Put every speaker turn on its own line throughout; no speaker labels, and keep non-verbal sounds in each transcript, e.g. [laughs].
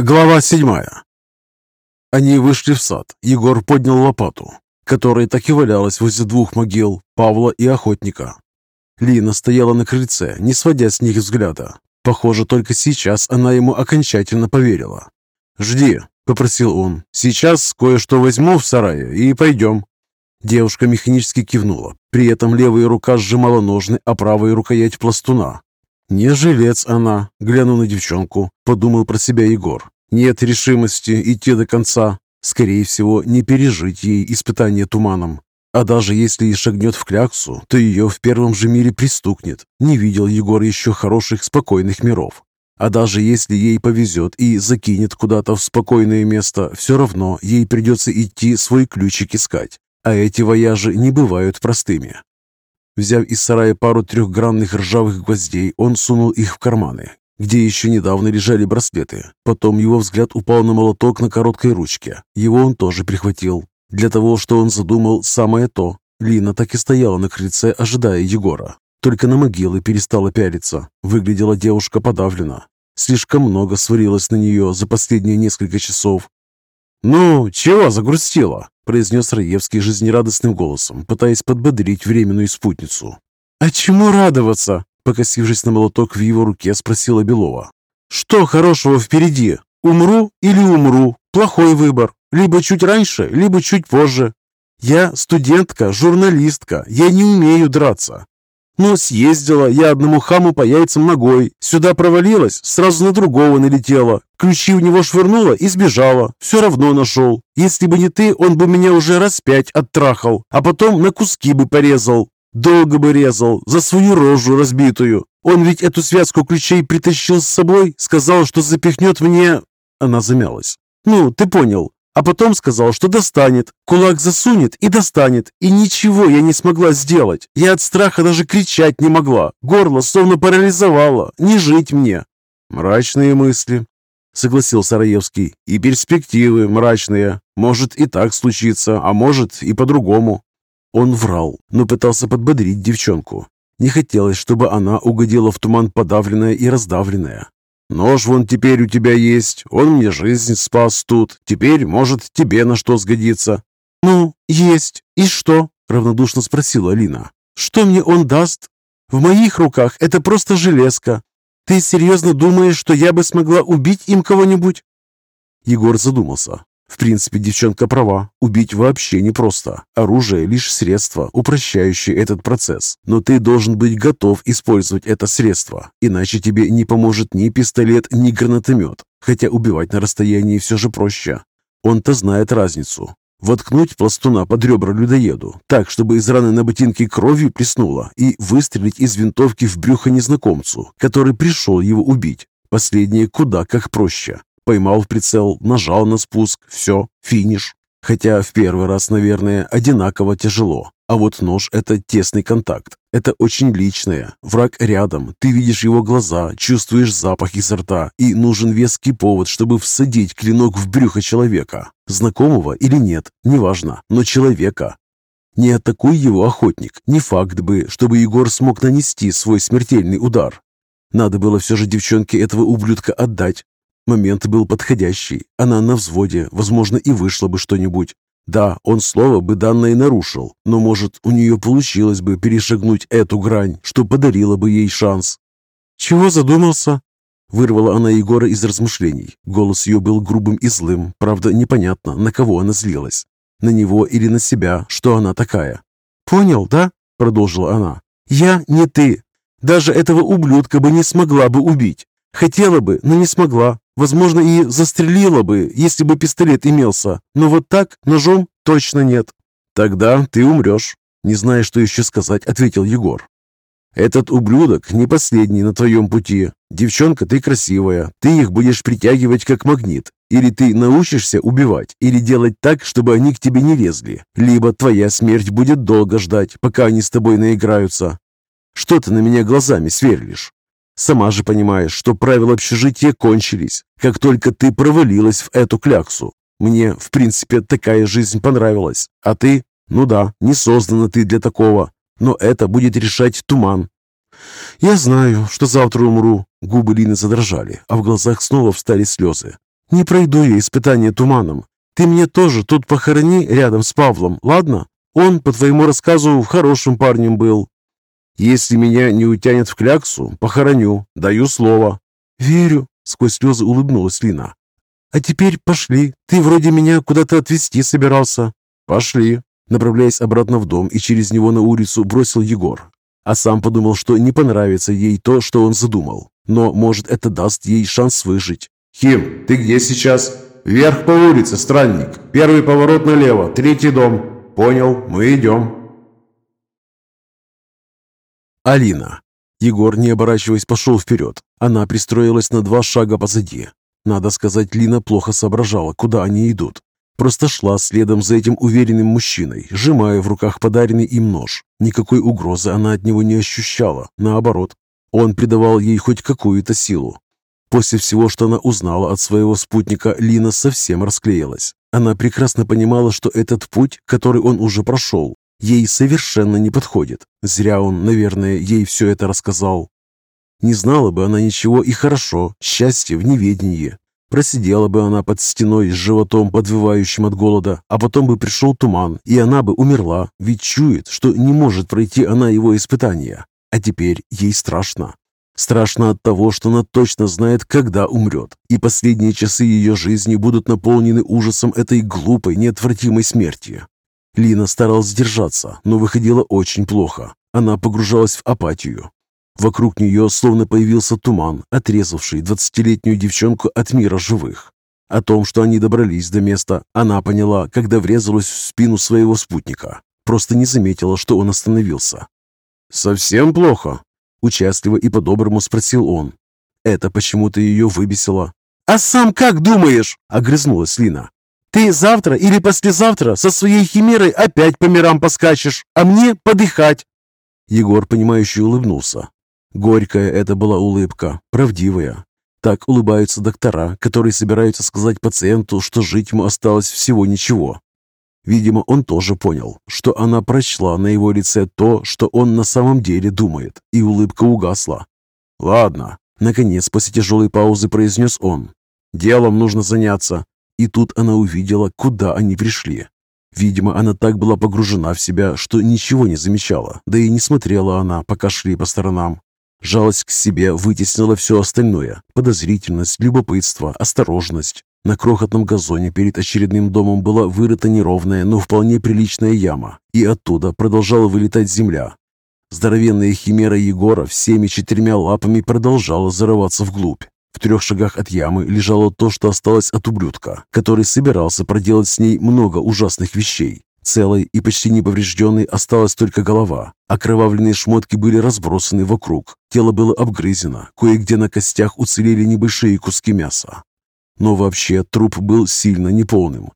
Глава седьмая. Они вышли в сад. Егор поднял лопату, которая так и валялась возле двух могил, Павла и охотника. Лина стояла на крыльце, не сводя с них взгляда. Похоже, только сейчас она ему окончательно поверила. «Жди», — попросил он. «Сейчас кое-что возьму в сарае и пойдем». Девушка механически кивнула. При этом левая рука сжимала ножны, а правая рукоять пластуна. «Не жилец она», — глянул на девчонку, подумал про себя Егор. «Нет решимости идти до конца. Скорее всего, не пережить ей испытание туманом. А даже если и шагнет в кляксу, то ее в первом же мире пристукнет. Не видел Егор еще хороших, спокойных миров. А даже если ей повезет и закинет куда-то в спокойное место, все равно ей придется идти свой ключик искать. А эти вояжи не бывают простыми. Взяв из сарая пару трехгранных ржавых гвоздей, он сунул их в карманы, где еще недавно лежали браслеты. Потом его взгляд упал на молоток на короткой ручке. Его он тоже прихватил. Для того, что он задумал, самое то. Лина так и стояла на крыльце, ожидая Егора. Только на могилы перестала пялиться. Выглядела девушка подавлена. Слишком много сварилось на нее за последние несколько часов. «Ну, чего загрустила?» произнес Раевский жизнерадостным голосом, пытаясь подбодрить временную спутницу. «А чему радоваться?» Покосившись на молоток в его руке, спросила Белова. «Что хорошего впереди? Умру или умру? Плохой выбор. Либо чуть раньше, либо чуть позже. Я студентка, журналистка, я не умею драться. Но съездила я одному хаму по яйцам ногой. Сюда провалилась, сразу на другого налетела. Ключи у него швырнула и сбежала. Все равно нашел. Если бы не ты, он бы меня уже раз пять оттрахал, а потом на куски бы порезал. Долго бы резал, за свою рожу разбитую. Он ведь эту связку ключей притащил с собой, сказал, что запихнет мне...» Она замялась. «Ну, ты понял. А потом сказал, что достанет. Кулак засунет и достанет. И ничего я не смогла сделать. Я от страха даже кричать не могла. Горло словно парализовало. Не жить мне. Мрачные мысли, согласился Раевский. И перспективы мрачные. Может и так случиться, а может и по-другому. Он врал, но пытался подбодрить девчонку. Не хотелось, чтобы она угодила в туман подавленная и раздавленная. Нож вон теперь у тебя есть, он мне жизнь спас тут. Теперь, может, тебе на что сгодится». «Ну, есть. И что?» — равнодушно спросила Алина. «Что мне он даст? В моих руках это просто железка. Ты серьезно думаешь, что я бы смогла убить им кого-нибудь?» Егор задумался. В принципе, девчонка права. Убить вообще непросто. Оружие – лишь средство, упрощающее этот процесс. Но ты должен быть готов использовать это средство. Иначе тебе не поможет ни пистолет, ни гранатомет. Хотя убивать на расстоянии все же проще. Он-то знает разницу. Воткнуть пластуна под ребра людоеду, так, чтобы из раны на ботинке кровью плеснуло, и выстрелить из винтовки в брюхо незнакомцу, который пришел его убить. Последнее куда как проще. Поймал в прицел, нажал на спуск, все, финиш. Хотя в первый раз, наверное, одинаково тяжело. А вот нож – это тесный контакт. Это очень личное. Враг рядом. Ты видишь его глаза, чувствуешь запах изо рта. И нужен веский повод, чтобы всадить клинок в брюхо человека. Знакомого или нет, неважно, но человека. Не атакуй его охотник. Не факт бы, чтобы Егор смог нанести свой смертельный удар. Надо было все же девчонке этого ублюдка отдать, Момент был подходящий. Она на взводе, возможно, и вышло бы что-нибудь. Да, он слово бы данное нарушил, но, может, у нее получилось бы перешагнуть эту грань, что подарило бы ей шанс. «Чего задумался?» Вырвала она Егора из размышлений. Голос ее был грубым и злым, правда, непонятно, на кого она злилась. На него или на себя, что она такая. «Понял, да?» — продолжила она. «Я не ты. Даже этого ублюдка бы не смогла бы убить. Хотела бы, но не смогла. Возможно, и застрелила бы, если бы пистолет имелся, но вот так, ножом, точно нет. Тогда ты умрешь. Не зная, что еще сказать, ответил Егор. Этот ублюдок не последний на твоем пути. Девчонка, ты красивая, ты их будешь притягивать как магнит. Или ты научишься убивать, или делать так, чтобы они к тебе не лезли. Либо твоя смерть будет долго ждать, пока они с тобой наиграются. Что ты на меня глазами сверлишь? Сама же понимаешь, что правила общежития кончились, как только ты провалилась в эту кляксу. Мне, в принципе, такая жизнь понравилась. А ты? Ну да, не создана ты для такого. Но это будет решать туман. Я знаю, что завтра умру. Губы Лины задрожали, а в глазах снова встали слезы. Не пройду я испытание туманом. Ты мне тоже тут похорони рядом с Павлом, ладно? Он, по твоему рассказу, хорошим парнем был. Если меня не утянет в кляксу, похороню, даю слово. Верю, сквозь слезы улыбнулась Лина. А теперь пошли. Ты вроде меня куда-то отвезти собирался. Пошли. Направляясь обратно в дом и через него на улицу, бросил Егор. А сам подумал, что не понравится ей то, что он задумал. Но, может, это даст ей шанс выжить.
«Хим, ты где сейчас?» «Вверх по улице, странник. Первый поворот налево, третий дом». «Понял, мы идем».
Алина. Егор, не оборачиваясь, пошел вперед. Она пристроилась на два шага позади. Надо сказать, Лина плохо соображала, куда они идут. Просто шла следом за этим уверенным мужчиной, сжимая в руках подаренный им нож. Никакой угрозы она от него не ощущала. Наоборот, он придавал ей хоть какую-то силу. После всего, что она узнала от своего спутника, Лина совсем расклеилась. Она прекрасно понимала, что этот путь, который он уже прошел, ей совершенно не подходит. Зря он, наверное, ей все это рассказал. Не знала бы она ничего и хорошо, счастье в неведении. Просидела бы она под стеной с животом, подвывающим от голода, а потом бы пришел туман, и она бы умерла, ведь чует, что не может пройти она его испытания. А теперь ей страшно. Страшно от того, что она точно знает, когда умрет, и последние часы ее жизни будут наполнены ужасом этой глупой, неотвратимой смерти. Лина старалась держаться, но выходила очень плохо. Она погружалась в апатию. Вокруг нее словно появился туман, отрезавший двадцатилетнюю девчонку от мира живых. О том, что они добрались до места, она поняла, когда врезалась в спину своего спутника. Просто не заметила, что он остановился.
«Совсем плохо?»
Участливо и по-доброму спросил он. Это почему-то ее выбесило. «А сам как думаешь?» — огрызнулась Лина. «Ты завтра или послезавтра со своей химерой опять по мирам поскачешь, а мне подыхать!» Егор, понимающий, улыбнулся. Горькая это была улыбка, правдивая. Так улыбаются доктора, которые собираются сказать пациенту, что жить ему осталось всего ничего. Видимо, он тоже понял, что она прочла на его лице то, что он на самом деле думает, и улыбка угасла. «Ладно», — наконец, после тяжелой паузы произнес он. «Делом нужно заняться». И тут она увидела, куда они пришли. Видимо, она так была погружена в себя, что ничего не замечала, да и не смотрела она, пока шли по сторонам. Жалость к себе вытеснила все остальное – подозрительность, любопытство, осторожность. На крохотном газоне перед очередным домом была вырыта неровная, но вполне приличная яма, и оттуда продолжала вылетать земля. Здоровенная химера Егора всеми четырьмя лапами продолжала зарываться вглубь. В трех шагах от ямы лежало то, что осталось от ублюдка, который собирался проделать с ней много ужасных вещей. Целой и почти неповрежденной осталась только голова. Окровавленные шмотки были разбросаны вокруг. Тело было обгрызено. Кое-где на костях уцелели небольшие куски мяса. Но вообще труп был сильно неполным.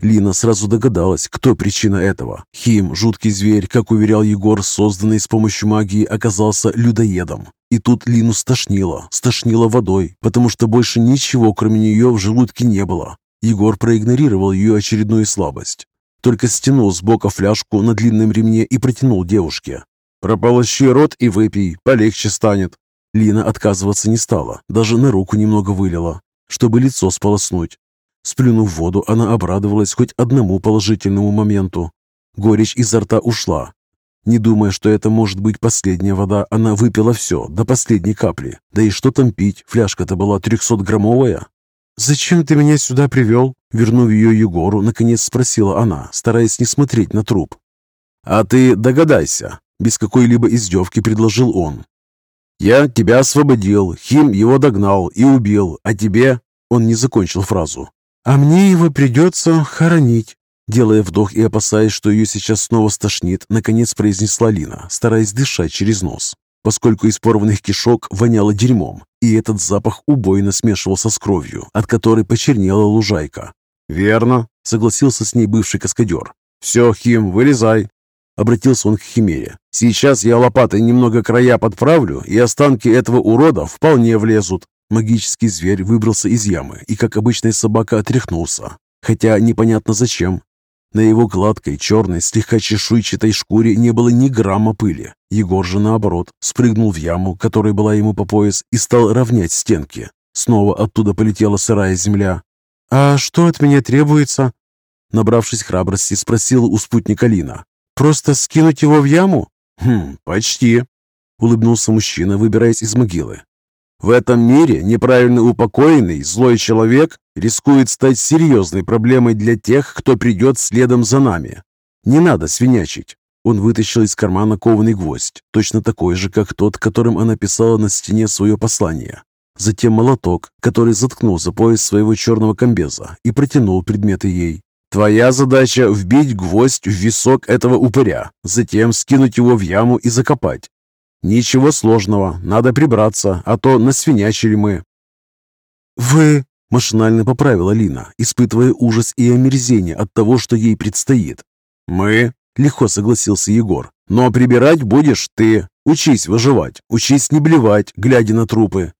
Лина сразу догадалась, кто причина этого. Хим, жуткий зверь, как уверял Егор, созданный с помощью магии, оказался людоедом. И тут Лину стошнило, стошнило водой, потому что больше ничего, кроме нее, в желудке не было. Егор проигнорировал ее очередную слабость. Только стянул с бока фляжку на длинном ремне и протянул девушке. «Прополощи рот и выпей, полегче станет». Лина отказываться не стала, даже на руку немного вылила чтобы лицо сполоснуть. Сплюнув воду, она обрадовалась хоть одному положительному моменту. Горечь изо рта ушла. Не думая, что это может быть последняя вода, она выпила все, до последней капли. Да и что там пить, фляжка-то была трехсотграммовая. «Зачем ты меня сюда привел?» Вернув ее Егору, наконец спросила она, стараясь не смотреть на труп. «А ты догадайся», — без какой-либо издевки предложил он. «Я тебя освободил, Хим его догнал и убил, а тебе...» Он не закончил фразу. «А мне его придется хоронить». Делая вдох и опасаясь, что ее сейчас снова стошнит, наконец произнесла Лина, стараясь дышать через нос, поскольку из порванных кишок воняло дерьмом, и этот запах убойно смешивался с кровью, от которой почернела лужайка. «Верно», — согласился с ней бывший каскадер. «Все, Хим, вылезай, Обратился он к Химере. «Сейчас я лопатой немного края подправлю, и останки этого урода вполне влезут». Магический зверь выбрался из ямы и, как обычная собака, отряхнулся. Хотя непонятно зачем. На его гладкой, черной, слегка чешуйчатой шкуре не было ни грамма пыли. Егор же, наоборот, спрыгнул в яму, которая была ему по пояс, и стал равнять стенки. Снова оттуда полетела сырая земля. «А что от меня требуется?» Набравшись храбрости, спросила у спутника Лина. «Просто скинуть его в яму?»
«Хм, почти», — улыбнулся мужчина, выбираясь из могилы. «В этом мире неправильно упокоенный, злой человек рискует стать серьезной проблемой для тех, кто придет следом за нами. Не надо свинячить. Он вытащил из кармана кованый гвоздь, точно такой же, как тот, которым она писала на стене свое послание. Затем молоток, который заткнул за пояс своего черного комбеза и протянул предметы ей. «Твоя задача — вбить гвоздь в висок этого упыря, затем скинуть его в яму и закопать. Ничего сложного, надо прибраться, а то насвинячили мы».
«Вы...» — машинально поправила Лина, испытывая ужас и омерзение от того, что ей предстоит.
«Мы...» Легко согласился Егор. «Но прибирать будешь ты. Учись выживать, учись не блевать, глядя на трупы.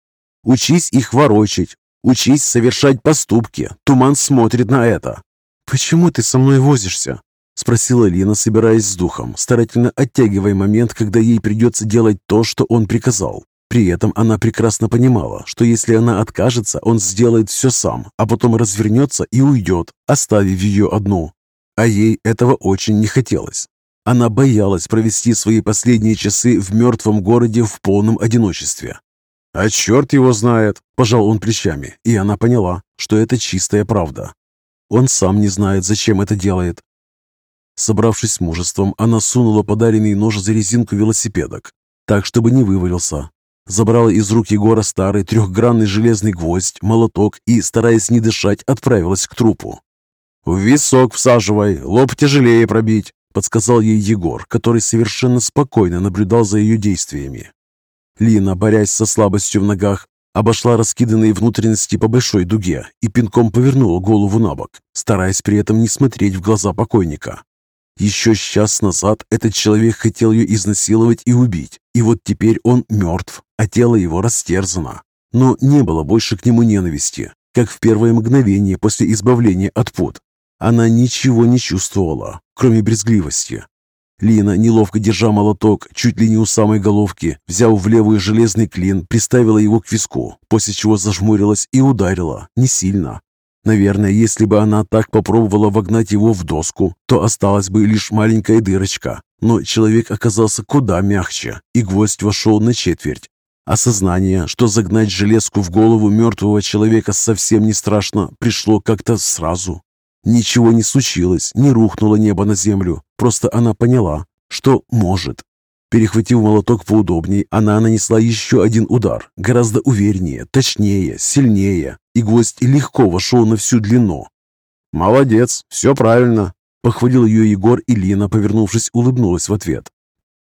Учись их ворочать, учись совершать поступки. Туман смотрит на это».
«Почему ты со мной возишься?» Спросила Лина, собираясь с духом, старательно оттягивая момент, когда ей придется делать то, что он приказал. При этом она прекрасно понимала, что если она откажется, он сделает все сам, а потом развернется и уйдет, оставив ее одну. А ей этого очень не хотелось. Она боялась провести свои последние часы в мертвом городе в полном одиночестве.
«А черт его знает!»
– пожал он плечами, и она поняла, что это чистая правда. Он сам не знает, зачем это делает. Собравшись с мужеством, она сунула подаренный нож за резинку велосипедок, так, чтобы не вывалился. Забрала из рук Егора старый трехгранный железный гвоздь, молоток и, стараясь не дышать, отправилась к трупу.
«В висок всаживай, лоб тяжелее пробить», — подсказал ей Егор, который совершенно спокойно наблюдал за ее действиями.
Лина, борясь со слабостью в ногах, обошла раскиданные внутренности по большой дуге и пинком повернула голову на бок, стараясь при этом не смотреть в глаза покойника. Еще час назад этот человек хотел ее изнасиловать и убить, и вот теперь он мертв, а тело его растерзано. Но не было больше к нему ненависти, как в первое мгновение после избавления от пут. Она ничего не чувствовала, кроме брезгливости. Лина, неловко держа молоток, чуть ли не у самой головки, взяв в левую железный клин, приставила его к виску, после чего зажмурилась и ударила, не сильно. Наверное, если бы она так попробовала вогнать его в доску, то осталась бы лишь маленькая дырочка. Но человек оказался куда мягче, и гвоздь вошел на четверть. Осознание, что загнать железку в голову мертвого человека совсем не страшно, пришло как-то сразу. Ничего не случилось, не рухнуло небо на землю. Просто она поняла, что может. Перехватив молоток поудобней, она нанесла еще один удар, гораздо увереннее, точнее, сильнее, и гвоздь легко вошел на всю длину.
«Молодец, все правильно», — похвалил ее Егор, и Лина, повернувшись, улыбнулась в ответ.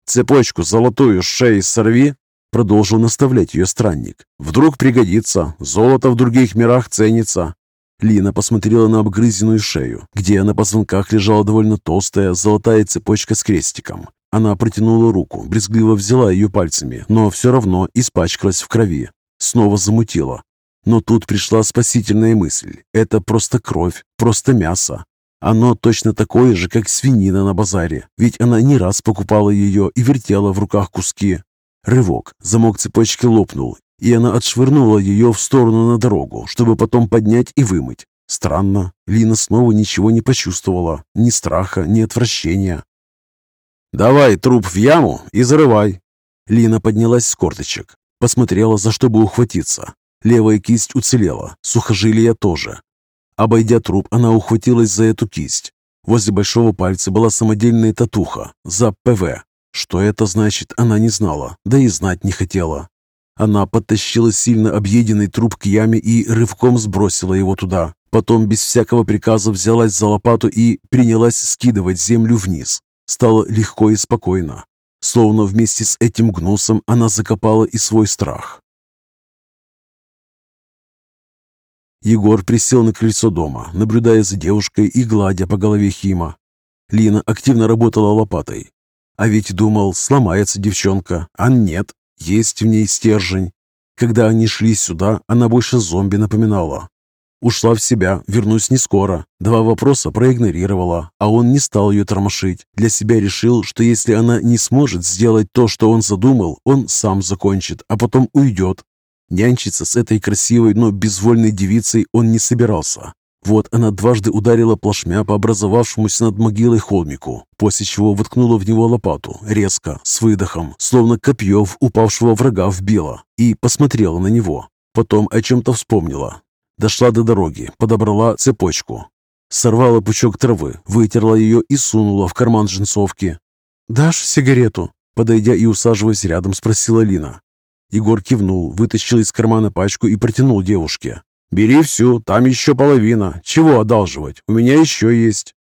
«Цепочку золотую с шеи сорви», — продолжил наставлять ее странник. «Вдруг пригодится, золото в других мирах ценится,
Лина посмотрела на обгрызенную шею, где на позвонках лежала довольно толстая золотая цепочка с крестиком. Она протянула руку, брезгливо взяла ее пальцами, но все равно испачкалась в крови. Снова замутила. Но тут пришла спасительная мысль. Это просто кровь, просто мясо. Оно точно такое же, как свинина на базаре, ведь она не раз покупала ее и вертела в руках куски. Рывок, замок цепочки лопнул, и она отшвырнула ее в сторону на дорогу, чтобы потом поднять и вымыть. Странно, Лина снова ничего не почувствовала, ни страха, ни отвращения.
«Давай труп в яму и зарывай!»
Лина поднялась с корточек, посмотрела, за что бы ухватиться. Левая кисть уцелела, сухожилия тоже. Обойдя труп, она ухватилась за эту кисть. Возле большого пальца была самодельная татуха за ПВ. Что это значит, она не знала, да и знать не хотела. Она подтащила сильно объеденный труп к яме и рывком сбросила его туда. Потом без всякого приказа взялась за лопату и принялась скидывать землю вниз. Стало легко и спокойно. Словно вместе с этим гнусом она закопала и свой страх. Егор присел на крыльцо дома, наблюдая за девушкой и гладя по голове Хима. Лина активно работала лопатой. А ведь думал, сломается девчонка, а нет. Есть в ней стержень. Когда они шли сюда, она больше зомби напоминала. Ушла в себя, вернусь не скоро. Два вопроса проигнорировала, а он не стал ее тормошить. Для себя решил, что если она не сможет сделать то, что он задумал, он сам закончит, а потом уйдет. Нянчиться с этой красивой, но безвольной девицей он не собирался. Вот она дважды ударила плашмя по образовавшемуся над могилой холмику, после чего воткнула в него лопату, резко, с выдохом, словно копье в упавшего врага вбила, и посмотрела на него. Потом о чем-то вспомнила. Дошла до дороги, подобрала цепочку. Сорвала пучок травы, вытерла ее и сунула в карман джинсовки. «Дашь сигарету?» Подойдя и усаживаясь рядом, спросила Лина. Егор кивнул, вытащил из кармана пачку и протянул девушке. «Бери всю, там еще половина. Чего одалживать? У меня еще есть».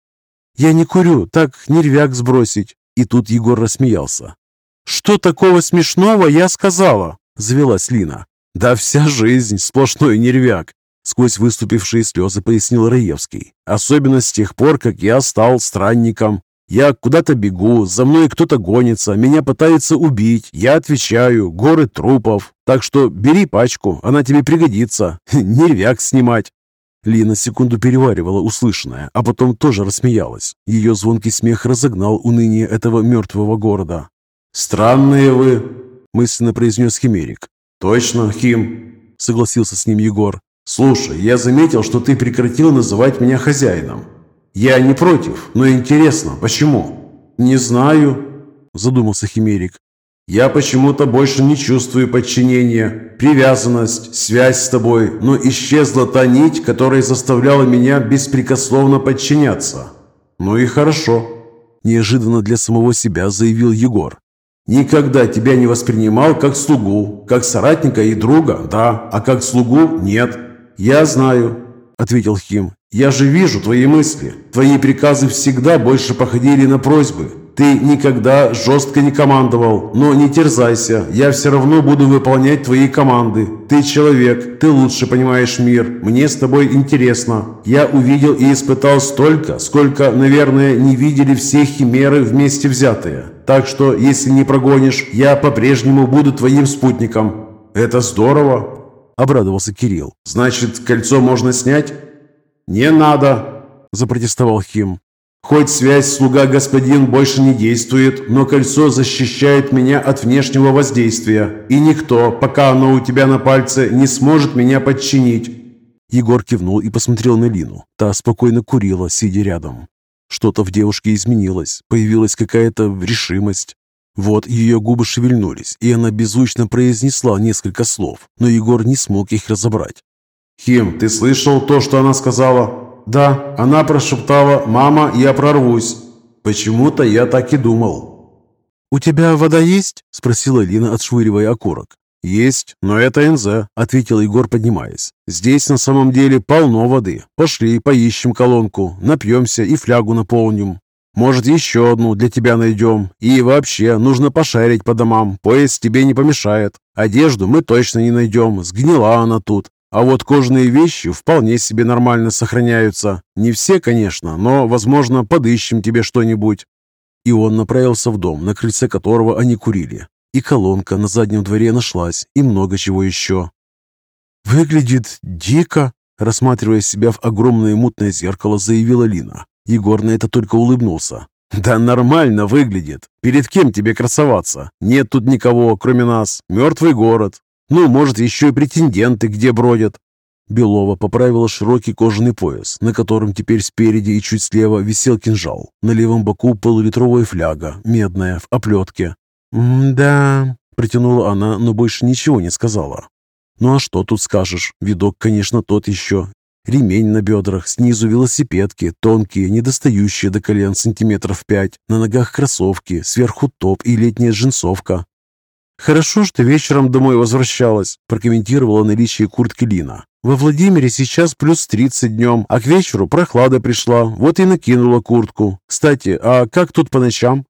«Я не курю, так нервяк сбросить». И тут Егор рассмеялся. «Что такого смешного я сказала?» – завелась Лина. «Да вся жизнь сплошной нервяк», – сквозь выступившие слезы пояснил Раевский. «Особенно с тех пор, как я стал странником. Я куда-то бегу, за мной кто-то гонится, меня пытаются убить. Я отвечаю, горы трупов. Так что бери пачку, она тебе пригодится. [laughs] Нервяк снимать. Лина секунду переваривала услышанное, а потом тоже рассмеялась. Ее звонкий смех разогнал уныние этого мертвого города. «Странные вы!» – мысленно произнес Химерик. «Точно, Хим!» – согласился с ним Егор. «Слушай, я заметил, что ты прекратил называть меня хозяином. «Я не против, но интересно, почему?» «Не знаю», – задумался Химерик. «Я почему-то больше не чувствую подчинения, привязанность, связь с тобой, но исчезла та нить, которая заставляла меня беспрекословно подчиняться». «Ну и хорошо», – неожиданно для самого себя заявил Егор. «Никогда тебя не воспринимал как слугу, как соратника и друга, да, а как слугу – нет. Я знаю, – ответил Хим. «Я же вижу твои мысли. Твои приказы всегда больше походили на просьбы. Ты никогда жестко не командовал, но не терзайся, я все равно буду выполнять твои команды. Ты человек, ты лучше понимаешь мир, мне с тобой интересно. Я увидел и испытал столько, сколько, наверное, не видели все химеры вместе взятые. Так что, если не прогонишь, я по-прежнему буду твоим спутником. Это здорово, – обрадовался Кирилл. «Значит, кольцо можно снять?» «Не надо!» – запротестовал Хим. «Хоть связь слуга-господин больше не действует, но кольцо защищает меня от внешнего воздействия, и никто, пока оно у тебя на пальце, не сможет меня подчинить». Егор кивнул и посмотрел на Лину. Та спокойно курила, сидя рядом. Что-то в девушке изменилось, появилась какая-то решимость. Вот ее губы шевельнулись, и она беззвучно произнесла несколько слов, но Егор не смог их разобрать. «Хим, ты слышал то, что она сказала?» «Да, она прошептала, мама, я прорвусь». «Почему-то я так и думал». «У тебя вода есть?» – спросила Лина, отшвыривая окурок.
«Есть, но это НЗ», – ответил Егор, поднимаясь. «Здесь на самом деле полно воды. Пошли, поищем колонку, напьемся и флягу наполним. Может, еще одну для тебя найдем. И вообще, нужно пошарить по домам. Поезд тебе не помешает. Одежду мы точно не найдем. Сгнила она тут. А вот кожаные вещи вполне себе нормально сохраняются. Не все, конечно, но, возможно, подыщем тебе что-нибудь».
И он направился в дом, на крыльце которого они курили. И колонка на заднем дворе нашлась, и много чего еще. «Выглядит дико», рассматривая себя в огромное мутное зеркало, заявила Лина. Егор на это только улыбнулся. «Да нормально выглядит. Перед кем тебе красоваться? Нет тут никого, кроме нас. Мертвый город. Ну, может, еще и претенденты где бродят». Белова поправила широкий кожаный пояс, на котором теперь спереди и чуть слева висел кинжал. На левом боку полулитровая фляга, медная, в оплетке. «Да...» – протянула она, но больше ничего не сказала. «Ну а что тут скажешь? Видок, конечно, тот еще. Ремень на бедрах, снизу велосипедки, тонкие, недостающие до колен сантиметров пять, на ногах кроссовки, сверху топ и летняя джинсовка. «Хорошо, что вечером домой возвращалась», – прокомментировала наличие куртки Лина. «Во Владимире сейчас плюс 30 днем, а к вечеру прохлада пришла, вот и накинула куртку. Кстати, а как тут по ночам?»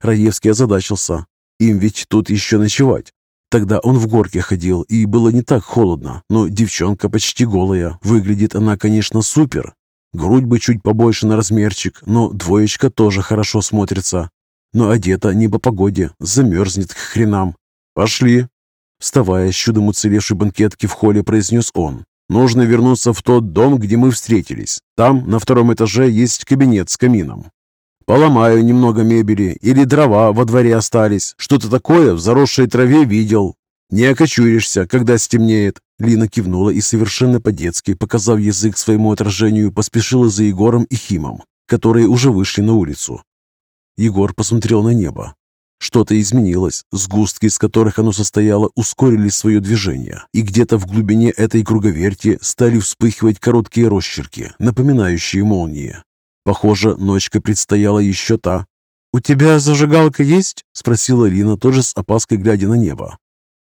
Раевский озадачился. «Им ведь тут еще ночевать. Тогда он в горке ходил, и было не так холодно, но девчонка почти голая. Выглядит она, конечно, супер. Грудь бы чуть побольше на размерчик, но двоечка тоже хорошо смотрится. Но одета не по погоде, замерзнет к хренам. «Пошли!» Вставая с чудом уцелевшей банкетки в холле, произнес он. «Нужно вернуться в тот дом, где мы встретились. Там, на втором этаже, есть кабинет с камином. Поломаю немного мебели или дрова во дворе остались. Что-то такое в заросшей траве видел. Не окочуришься, когда стемнеет». Лина кивнула и совершенно по-детски, показав язык своему отражению, поспешила за Егором и Химом, которые уже вышли на улицу. Егор посмотрел на небо. Что-то изменилось, сгустки, из которых оно состояло, ускорили свое движение, и где-то в глубине этой круговерти стали вспыхивать короткие росчерки, напоминающие молнии. Похоже, ночка предстояла еще та. «У тебя зажигалка есть?» – спросила Лина, тоже с опаской глядя на небо.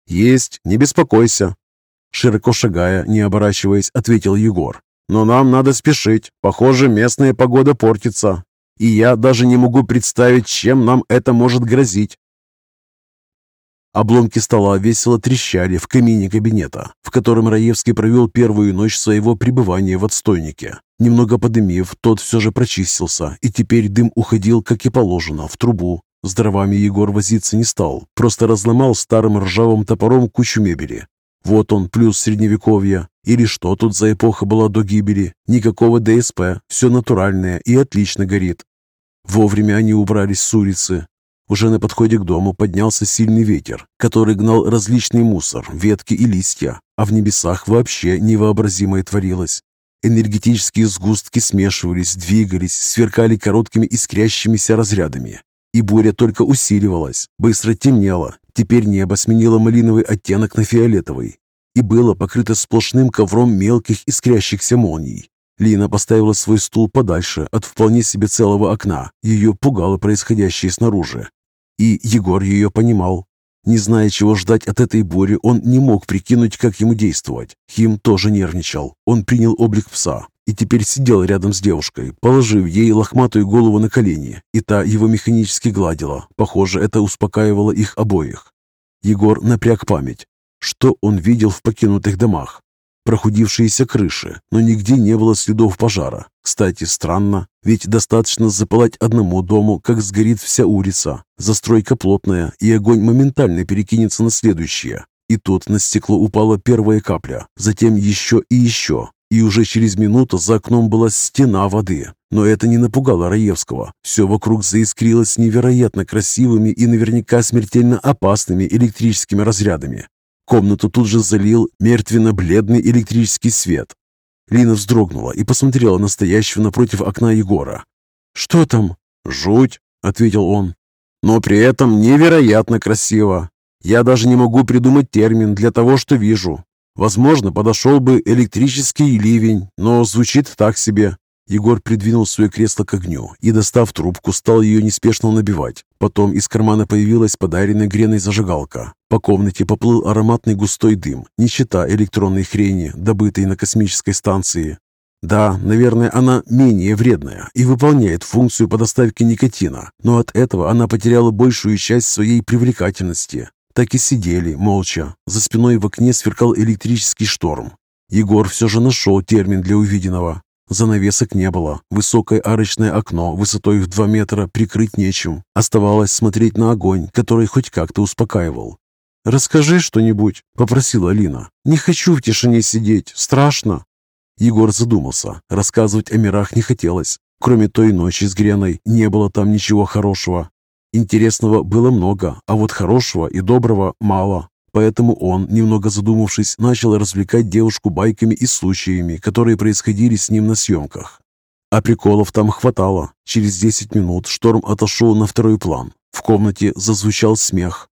«Есть, не беспокойся», Широко шагая, не оборачиваясь, ответил Егор. «Но нам надо спешить. Похоже, местная погода портится. И я даже не могу представить, чем нам это может грозить». Обломки стола весело трещали в камине кабинета, в котором Раевский провел первую ночь своего пребывания в отстойнике. Немного подымив, тот все же прочистился, и теперь дым уходил, как и положено, в трубу. С дровами Егор возиться не стал, просто разломал старым ржавым топором кучу мебели, вот он, плюс средневековья. Или что тут за эпоха была до гибели? Никакого ДСП, все натуральное и отлично горит. Вовремя они убрались с улицы. Уже на подходе к дому поднялся сильный ветер, который гнал различный мусор, ветки и листья, а в небесах вообще невообразимое творилось. Энергетические сгустки смешивались, двигались, сверкали короткими искрящимися разрядами. И буря только усиливалась, быстро темнела, Теперь небо сменило малиновый оттенок на фиолетовый и было покрыто сплошным ковром мелких искрящихся молний. Лина поставила свой стул подальше от вполне себе целого окна. Ее пугало происходящее снаружи. И Егор ее понимал. Не зная, чего ждать от этой бури, он не мог прикинуть, как ему действовать. Хим тоже нервничал. Он принял облик пса, и теперь сидел рядом с девушкой, положив ей лохматую голову на колени, и та его механически гладила. Похоже, это успокаивало их обоих. Егор напряг память. Что он видел в покинутых домах? Прохудившиеся крыши, но нигде не было следов пожара. Кстати, странно, ведь достаточно запылать одному дому, как сгорит вся улица. Застройка плотная, и огонь моментально перекинется на следующее. И тут на стекло упала первая капля, затем еще и еще, и уже через минуту за окном была стена воды. Но это не напугало Раевского. Все вокруг заискрилось невероятно красивыми и наверняка смертельно опасными электрическими разрядами. Комнату тут же залил мертвенно-бледный электрический свет. Лина вздрогнула и посмотрела на стоящего напротив окна Егора. «Что там?» «Жуть», — ответил он. «Но при этом невероятно красиво. Я даже не могу придумать термин для того, что вижу. Возможно, подошел бы электрический ливень, но звучит так себе. Егор придвинул свое кресло к огню и, достав трубку, стал ее неспешно набивать. Потом из кармана появилась подаренная греной зажигалка. По комнате поплыл ароматный густой дым, не считая электронной хрени, добытой на космической станции. Да, наверное, она менее вредная и выполняет функцию по доставке никотина, но от этого она потеряла большую часть своей привлекательности так и сидели, молча. За спиной в окне сверкал электрический шторм. Егор все же нашел термин для увиденного. Занавесок не было. Высокое арочное окно высотой в два метра прикрыть нечем. Оставалось смотреть на огонь, который хоть как-то успокаивал. «Расскажи что-нибудь», — попросила Алина. «Не хочу в тишине сидеть. Страшно». Егор задумался. Рассказывать о мирах не хотелось. Кроме той ночи с Греной, не было там ничего хорошего. Интересного было много, а вот хорошего и доброго мало. Поэтому он, немного задумавшись, начал развлекать девушку байками и случаями, которые происходили с ним на съемках. А приколов там хватало. Через 10 минут шторм отошел на второй план. В комнате зазвучал смех.